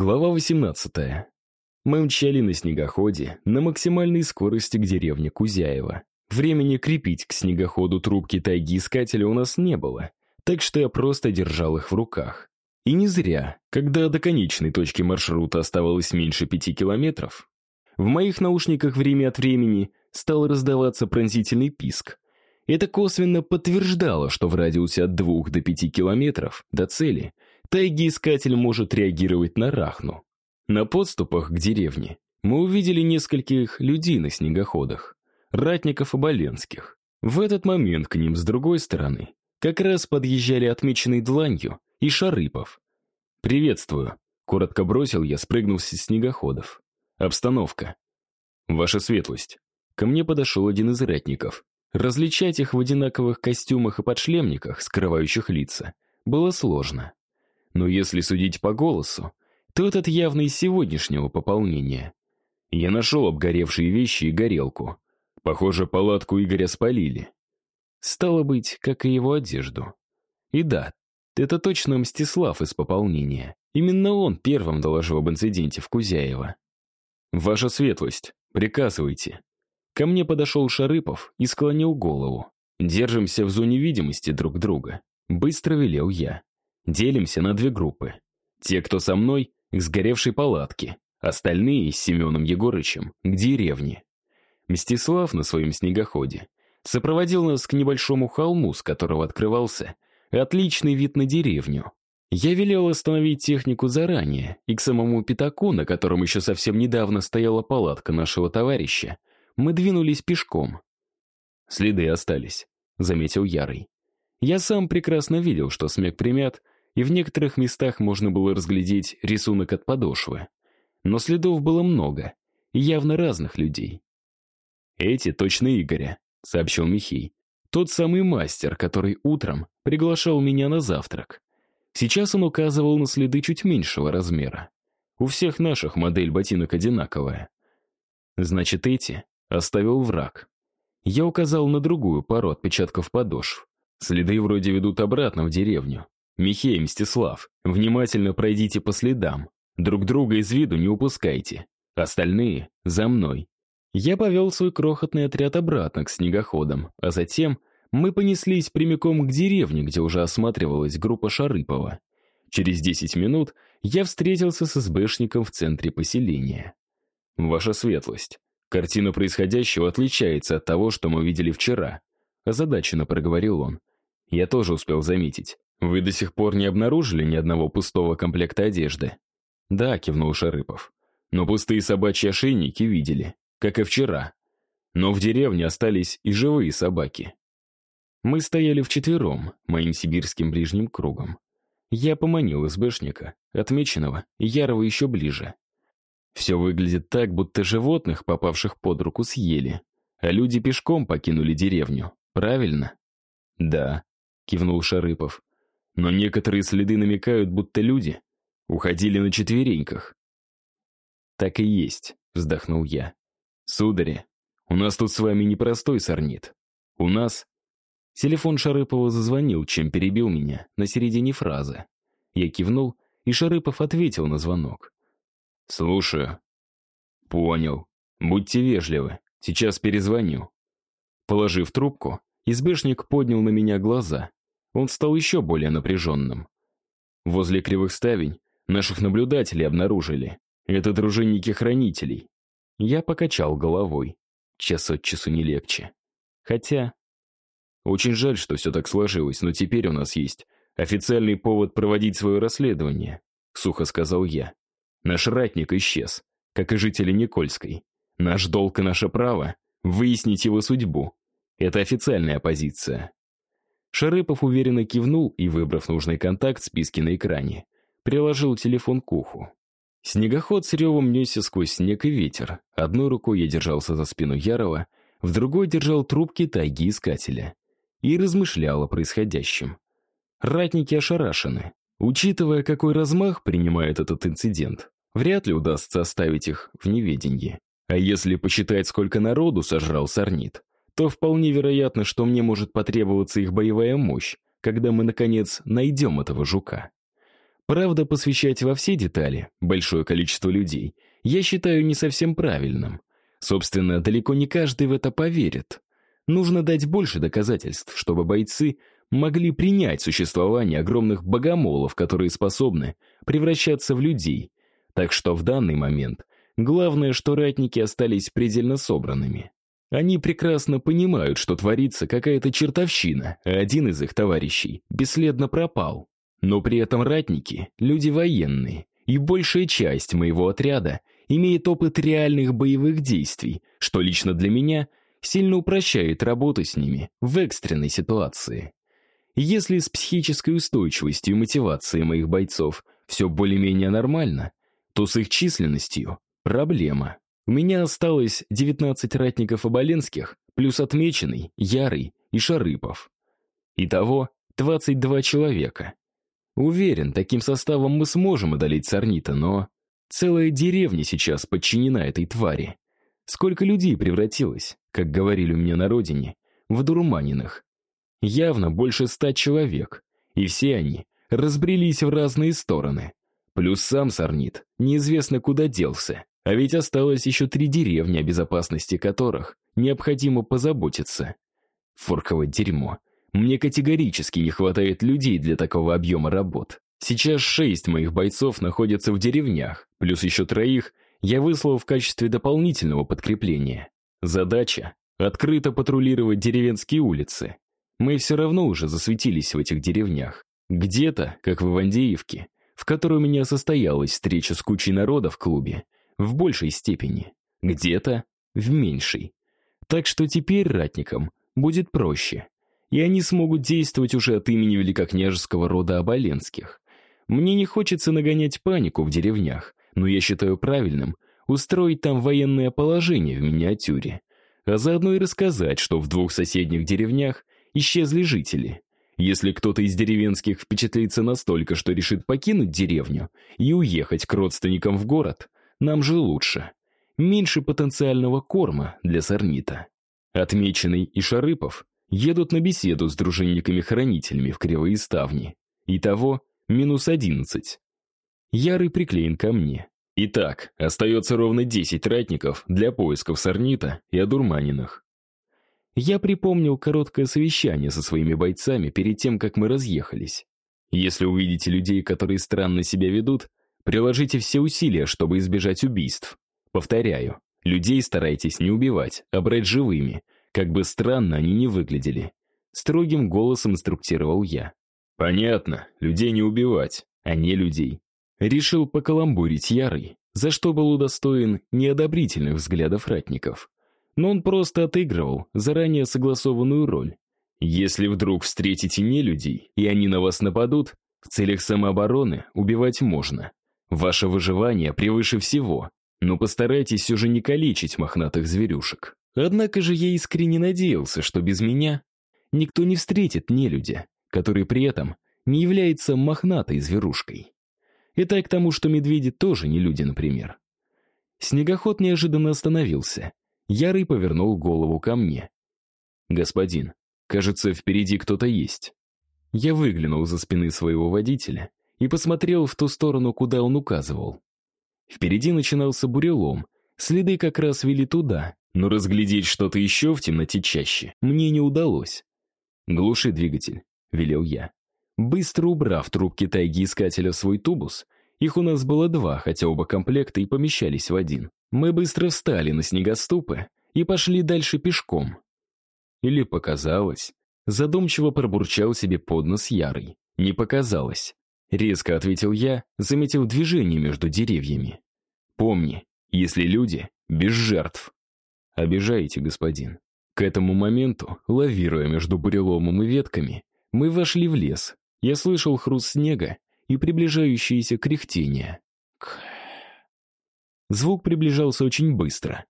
Глава 18. Мы мчали на снегоходе на максимальной скорости к деревне Кузяева. Времени крепить к снегоходу трубки тайги-искателя у нас не было, так что я просто держал их в руках. И не зря, когда до конечной точки маршрута оставалось меньше пяти километров, в моих наушниках время от времени стал раздаваться пронзительный писк. Это косвенно подтверждало, что в радиусе от двух до пяти километров до цели – Тайги-искатель может реагировать на рахну. На подступах к деревне мы увидели нескольких людей на снегоходах, ратников и боленских. В этот момент к ним с другой стороны как раз подъезжали отмеченный дланью и Шарыпов. «Приветствую», — коротко бросил я, спрыгнув с снегоходов. «Обстановка». «Ваша светлость». Ко мне подошел один из ратников. Различать их в одинаковых костюмах и подшлемниках, скрывающих лица, было сложно. Но если судить по голосу, то этот явно из сегодняшнего пополнения. Я нашел обгоревшие вещи и горелку. Похоже, палатку Игоря спалили. Стало быть, как и его одежду. И да, это точно Мстислав из пополнения. Именно он первым доложил об инциденте в Кузяево. «Ваша светлость, приказывайте». Ко мне подошел Шарыпов и склонил голову. «Держимся в зоне видимости друг друга», — быстро велел я. Делимся на две группы. Те, кто со мной, к сгоревшей палатке, остальные с Семеном Егорычем к деревне. Мстислав на своем снегоходе сопроводил нас к небольшому холму, с которого открывался отличный вид на деревню. Я велел остановить технику заранее, и к самому пятаку, на котором еще совсем недавно стояла палатка нашего товарища, мы двинулись пешком. «Следы остались», — заметил Ярый. Я сам прекрасно видел, что снег примят, и в некоторых местах можно было разглядеть рисунок от подошвы. Но следов было много, и явно разных людей. «Эти точно Игоря», — сообщил Михей. «Тот самый мастер, который утром приглашал меня на завтрак. Сейчас он указывал на следы чуть меньшего размера. У всех наших модель ботинок одинаковая. Значит, эти оставил враг. Я указал на другую пару отпечатков подошв. Следы вроде ведут обратно в деревню. Михей, Мстислав, внимательно пройдите по следам. Друг друга из виду не упускайте. Остальные — за мной. Я повел свой крохотный отряд обратно к снегоходам, а затем мы понеслись прямиком к деревне, где уже осматривалась группа Шарыпова. Через 10 минут я встретился с СБшником в центре поселения. «Ваша светлость, картина происходящего отличается от того, что мы видели вчера», озадаченно проговорил он. Я тоже успел заметить. «Вы до сих пор не обнаружили ни одного пустого комплекта одежды?» «Да», — кивнул Шарыпов. «Но пустые собачьи ошейники видели, как и вчера. Но в деревне остались и живые собаки». Мы стояли вчетвером, моим сибирским ближним кругом. Я поманил СБшника, отмеченного, Ярова еще ближе. Все выглядит так, будто животных, попавших под руку, съели, а люди пешком покинули деревню, правильно? «Да», — кивнул Шарыпов. Но некоторые следы намекают, будто люди уходили на четвереньках. «Так и есть», — вздохнул я. «Судари, у нас тут с вами непростой сорнит. У нас...» Телефон Шарыпова зазвонил, чем перебил меня на середине фразы. Я кивнул, и Шарыпов ответил на звонок. «Слушаю». «Понял. Будьте вежливы. Сейчас перезвоню». Положив трубку, избэшник поднял на меня глаза он стал еще более напряженным. Возле кривых ставень наших наблюдателей обнаружили. Это дружинники хранителей. Я покачал головой. Час от часу не легче. Хотя... Очень жаль, что все так сложилось, но теперь у нас есть официальный повод проводить свое расследование, сухо сказал я. Наш ратник исчез, как и жители Никольской. Наш долг и наше право — выяснить его судьбу. Это официальная позиция. Шарыпов уверенно кивнул и, выбрав нужный контакт в списке на экране, приложил телефон к уху. Снегоход с ревом несся сквозь снег и ветер. Одной рукой я держался за спину Ярова, в другой держал трубки тайги искателя. И размышлял о происходящем. Ратники ошарашены. Учитывая, какой размах принимает этот инцидент, вряд ли удастся оставить их в неведении. А если посчитать, сколько народу сожрал Сорнит, то вполне вероятно, что мне может потребоваться их боевая мощь, когда мы, наконец, найдем этого жука. Правда, посвящать во все детали большое количество людей я считаю не совсем правильным. Собственно, далеко не каждый в это поверит. Нужно дать больше доказательств, чтобы бойцы могли принять существование огромных богомолов, которые способны превращаться в людей. Так что в данный момент главное, что ратники остались предельно собранными. Они прекрасно понимают, что творится какая-то чертовщина, а один из их товарищей бесследно пропал. Но при этом ратники — люди военные, и большая часть моего отряда имеет опыт реальных боевых действий, что лично для меня сильно упрощает работу с ними в экстренной ситуации. Если с психической устойчивостью и мотивацией моих бойцов все более-менее нормально, то с их численностью проблема. У меня осталось 19 ратников оболенских, плюс отмеченный, Ярый и Шарыпов. Итого 22 человека. Уверен, таким составом мы сможем одолеть Сорнита, но... Целая деревня сейчас подчинена этой твари. Сколько людей превратилось, как говорили у меня на родине, в дурманиных. Явно больше ста человек, и все они разбрелись в разные стороны. Плюс сам Сорнит неизвестно куда делся, а ведь осталось еще три деревни, о безопасности которых необходимо позаботиться. Форковое дерьмо. Мне категорически не хватает людей для такого объема работ. Сейчас шесть моих бойцов находятся в деревнях, плюс еще троих я выслал в качестве дополнительного подкрепления. Задача — открыто патрулировать деревенские улицы. Мы все равно уже засветились в этих деревнях. Где-то, как в Ивандеевке, в которой у меня состоялась встреча с кучей народа в клубе, в большей степени. Где-то в меньшей. Так что теперь ратникам будет проще. И они смогут действовать уже от имени великокняжеского рода Оболенских. Мне не хочется нагонять панику в деревнях, но я считаю правильным устроить там военное положение в миниатюре, а заодно и рассказать, что в двух соседних деревнях исчезли жители. Если кто-то из деревенских впечатлится настолько, что решит покинуть деревню и уехать к родственникам в город, нам же лучше. Меньше потенциального корма для сорнита. Отмеченный и Шарыпов едут на беседу с дружинниками-хранителями в Кривые Ставни. Итого минус одиннадцать. Ярый приклеен ко мне. Итак, остается ровно десять ратников для поисков сорнита и одурманенных. Я припомнил короткое совещание со своими бойцами перед тем, как мы разъехались. Если увидите людей, которые странно себя ведут, приложите все усилия, чтобы избежать убийств. Повторяю, людей старайтесь не убивать, а брать живыми, как бы странно они ни выглядели. Строгим голосом инструктировал я. Понятно, людей не убивать, а не людей. Решил покаламбурить Ярый, за что был удостоен неодобрительных взглядов ратников. Но он просто отыгрывал заранее согласованную роль. Если вдруг встретите не людей, и они на вас нападут, в целях самообороны убивать можно. Ваше выживание превыше всего, но постарайтесь все же не калечить мохнатых зверюшек. Однако же я искренне надеялся, что без меня никто не встретит нелюдя, который при этом не является мохнатой зверушкой. Это и к тому, что медведи тоже не люди, например. Снегоход неожиданно остановился. Ярый повернул голову ко мне. «Господин, кажется, впереди кто-то есть». Я выглянул за спины своего водителя и посмотрел в ту сторону, куда он указывал. Впереди начинался бурелом, следы как раз вели туда, но разглядеть что-то еще в темноте чаще мне не удалось. «Глуши двигатель», — велел я. Быстро убрав трубки тайги искателя в свой тубус, их у нас было два, хотя оба комплекта и помещались в один. Мы быстро встали на снегоступы и пошли дальше пешком. Или показалось. Задумчиво пробурчал себе под нос Ярый. Не показалось. Резко ответил я, заметил движение между деревьями. Помни, если люди, без жертв. Обижаете, господин. К этому моменту, лавируя между буреломом и ветками, мы вошли в лес. Я слышал хруст снега и приближающееся кряхтение. К... Звук приближался очень быстро.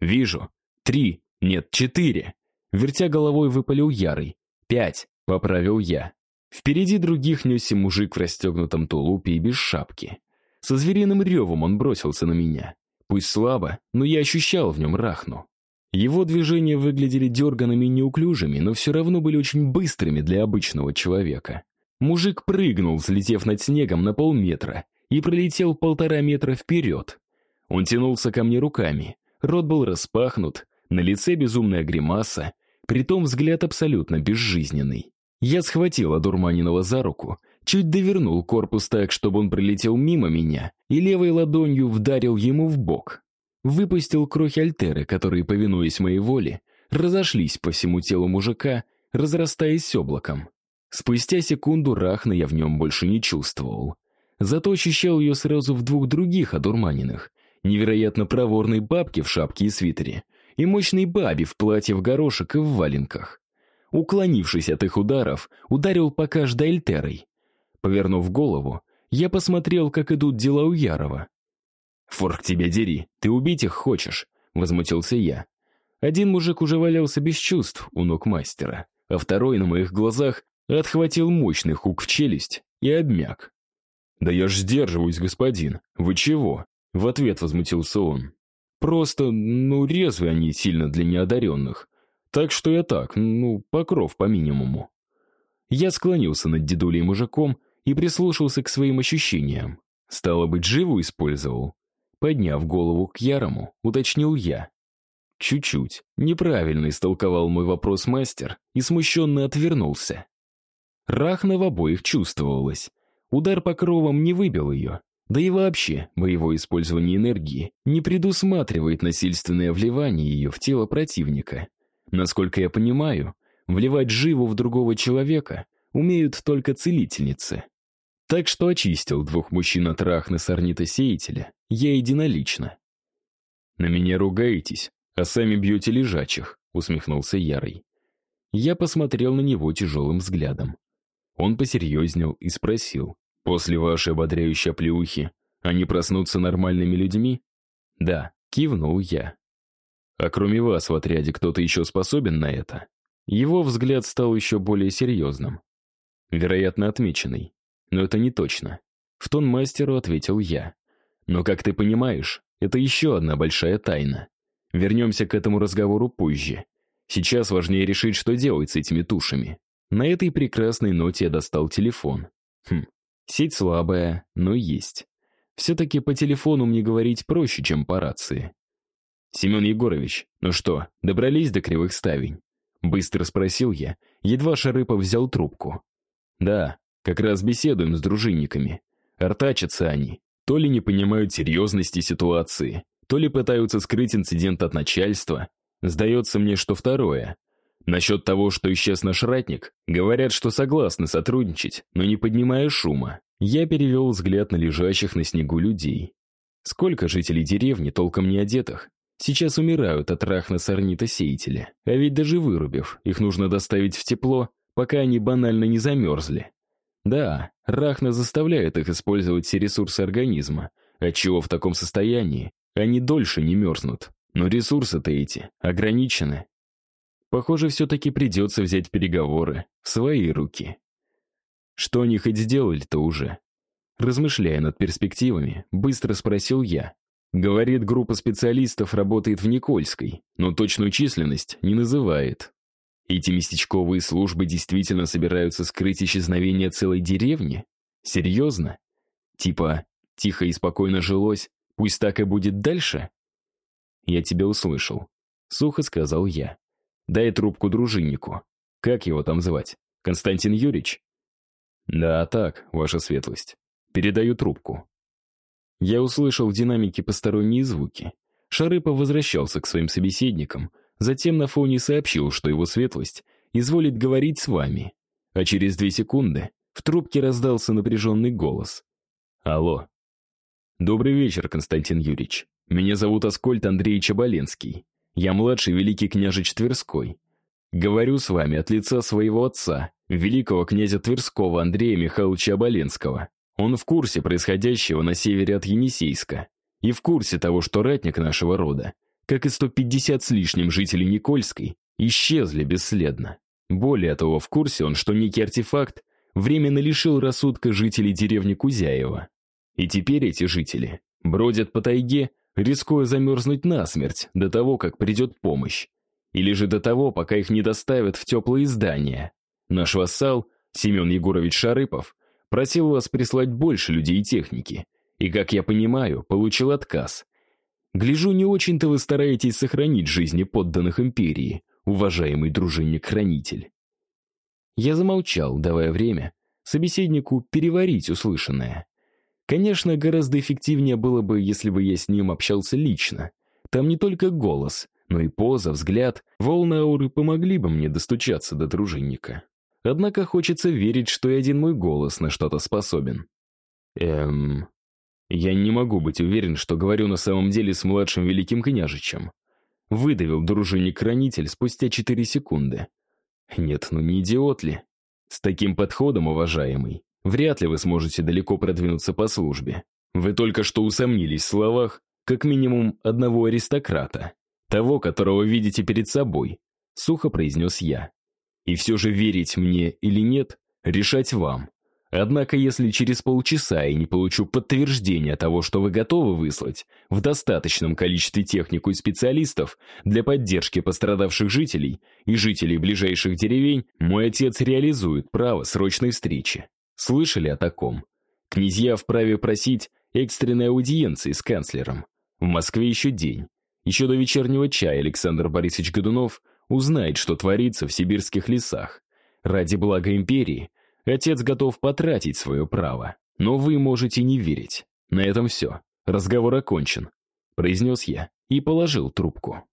«Вижу. Три. Нет, четыре!» Вертя головой, выпалил Ярый. «Пять!» — поправил я. Впереди других несся мужик в расстегнутом тулупе и без шапки. Со звериным ревом он бросился на меня. Пусть слабо, но я ощущал в нем рахну. Его движения выглядели дерганными и неуклюжими, но все равно были очень быстрыми для обычного человека. Мужик прыгнул, взлетев над снегом на полметра, и пролетел полтора метра вперед. Он тянулся ко мне руками, рот был распахнут, на лице безумная гримаса, притом взгляд абсолютно безжизненный. Я схватил одурманенного за руку, чуть довернул корпус так, чтобы он пролетел мимо меня, и левой ладонью вдарил ему в бок. Выпустил крохи альтеры, которые, повинуясь моей воле, разошлись по всему телу мужика, разрастаясь облаком. Спустя секунду рахна я в нем больше не чувствовал. Зато ощущал ее сразу в двух других одурманенных. Невероятно проворной бабке в шапке и свитере и мощной бабе в платье в горошек и в валенках. Уклонившись от их ударов, ударил по каждой альтерой. Повернув голову, я посмотрел, как идут дела у Ярова. «Форк тебя дери, ты убить их хочешь?» — возмутился я. Один мужик уже валялся без чувств у ног мастера, а второй на моих глазах Отхватил мощный хук в челюсть и обмяк. «Да я ж сдерживаюсь, господин. Вы чего?» В ответ возмутился он. «Просто, ну, резвы они сильно для неодаренных. Так что я так, ну, покров по минимуму». Я склонился над дедулей мужиком и прислушался к своим ощущениям. Стало быть, живу использовал. Подняв голову к Ярому, уточнил я. Чуть-чуть. Неправильно истолковал мой вопрос мастер и смущенно отвернулся. Рахна в обоих чувствовалась. Удар по кровам не выбил ее. Да и вообще, боевое использование энергии не предусматривает насильственное вливание ее в тело противника. Насколько я понимаю, вливать живу в другого человека умеют только целительницы. Так что очистил двух мужчин от рахны сорнита-сеятеля я единолично. «На меня ругаетесь, а сами бьете лежачих», — усмехнулся Ярый. Я посмотрел на него тяжелым взглядом. Он посерьезнел и спросил, «После вашей ободряющей оплеухи они проснутся нормальными людьми?» «Да», — кивнул я. «А кроме вас в отряде кто-то еще способен на это?» Его взгляд стал еще более серьезным. Вероятно, отмеченный. Но это не точно. В тон мастеру ответил я. Но, как ты понимаешь, это еще одна большая тайна. Вернемся к этому разговору позже. Сейчас важнее решить, что делать с этими тушами. На этой прекрасной ноте я достал телефон. Хм, сеть слабая, но есть. Все-таки по телефону мне говорить проще, чем по рации. «Семен Егорович, ну что, добрались до кривых ставень?» Быстро спросил я, едва Шарыпов взял трубку. «Да, как раз беседуем с дружинниками. Артачатся они. То ли не понимают серьезности ситуации, то ли пытаются скрыть инцидент от начальства. Сдается мне, что второе. Насчет того, что исчез наш ратник, говорят, что согласны сотрудничать, но не поднимая шума. Я перевел взгляд на лежащих на снегу людей. Сколько жителей деревни, толком не одетых, сейчас умирают от рахна-сорнита-сеятеля. А ведь даже вырубив, их нужно доставить в тепло, пока они банально не замерзли. Да, рахна заставляет их использовать все ресурсы организма, отчего в таком состоянии они дольше не мерзнут. Но ресурсы-то эти ограничены, Похоже, все-таки придется взять переговоры в свои руки. Что они хоть сделали-то уже? Размышляя над перспективами, быстро спросил я. Говорит, группа специалистов работает в Никольской, но точную численность не называет. Эти местечковые службы действительно собираются скрыть исчезновение целой деревни? Серьезно? Типа, тихо и спокойно жилось, пусть так и будет дальше? Я тебя услышал. Сухо сказал я. Дай трубку дружиннику. Как его там звать? Константин Юрьевич? Да, так, ваша светлость. Передаю трубку. Я услышал в динамике посторонние звуки. Шарыпов возвращался к своим собеседникам, затем на фоне сообщил, что его светлость изволит говорить с вами. А через две секунды в трубке раздался напряженный голос. Алло. Добрый вечер, Константин Юрьевич. Меня зовут Аскольд Андреевич Оболенский. Я младший великий княжич Тверской. Говорю с вами от лица своего отца, великого князя Тверского Андрея Михайловича Оболенского. Он в курсе происходящего на севере от Енисейска. И в курсе того, что ратник нашего рода, как и 150 с лишним жителей Никольской, исчезли бесследно. Более того, в курсе он, что некий артефакт временно лишил рассудка жителей деревни Кузяева. И теперь эти жители бродят по тайге, рискуя замерзнуть насмерть до того, как придет помощь. Или же до того, пока их не доставят в теплые здания. Наш вассал Семен Егорович Шарыпов просил вас прислать больше людей и техники, и, как я понимаю, получил отказ. Гляжу, не очень-то вы стараетесь сохранить жизни подданных империи, уважаемый дружинник-хранитель. Я замолчал, давая время собеседнику переварить услышанное. Конечно, гораздо эффективнее было бы, если бы я с ним общался лично. Там не только голос, но и поза, взгляд, волны ауры помогли бы мне достучаться до дружинника. Однако хочется верить, что и один мой голос на что-то способен. Эм... Я не могу быть уверен, что говорю на самом деле с младшим великим княжичем. Выдавил дружинник-хранитель спустя четыре секунды. Нет, ну не идиот ли? С таким подходом, уважаемый, вряд ли вы сможете далеко продвинуться по службе. Вы только что усомнились в словах, как минимум, одного аристократа. Того, которого видите перед собой, сухо произнес я. И все же верить мне или нет, решать вам. Однако, если через полчаса я не получу подтверждения того, что вы готовы выслать в достаточном количестве технику и специалистов для поддержки пострадавших жителей и жителей ближайших деревень, мой отец реализует право срочной встречи. Слышали о таком? Князья вправе просить экстренной аудиенции с канцлером. В Москве еще день. Еще до вечернего чая Александр Борисович Годунов узнает, что творится в сибирских лесах. Ради блага империи отец готов потратить свое право. Но вы можете не верить. На этом все. Разговор окончен. Произнес я и положил трубку.